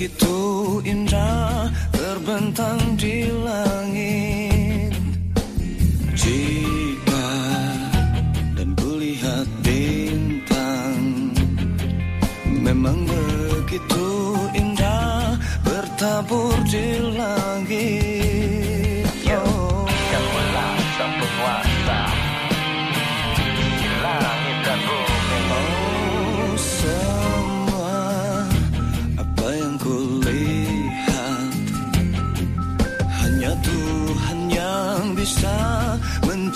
begitu indah terbentang di langit. Jika dan kulihat bintang Memang begitu indah bertabur di langit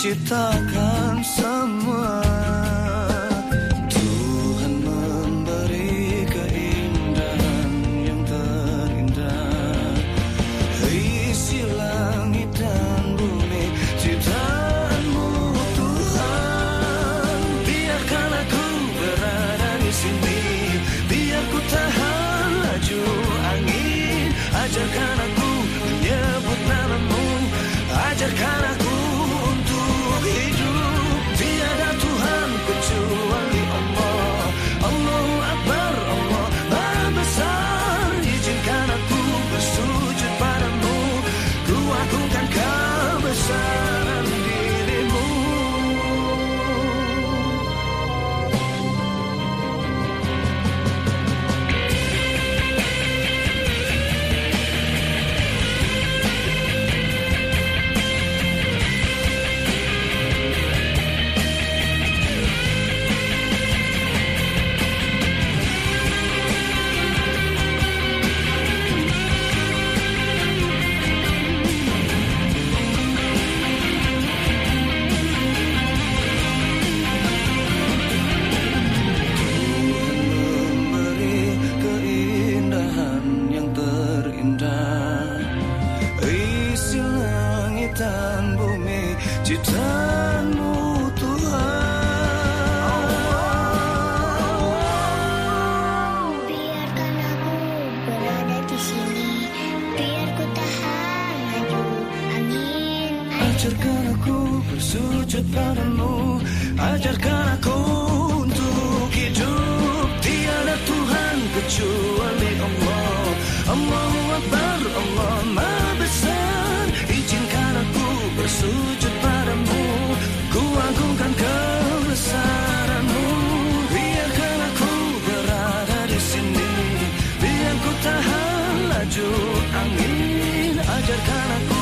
menciptakan semua. Tuhan memberi keindahan yang terindah. Isi langit dan bumi ciptaanmu Tuhan. Biarkan aku berada di sini. Biar ku tahan laju angin Ajarkan ciptaanmu Tuhan. Biarkan aku berada di sini, biar ku tahan laju angin. Ajarkan aku bersujud padamu Ajarkan aku untuk hidup. Tiada Tuhan kecuali Allah. Allahu Akbar Allah Maha Besar. Izinkan aku bersujud cercana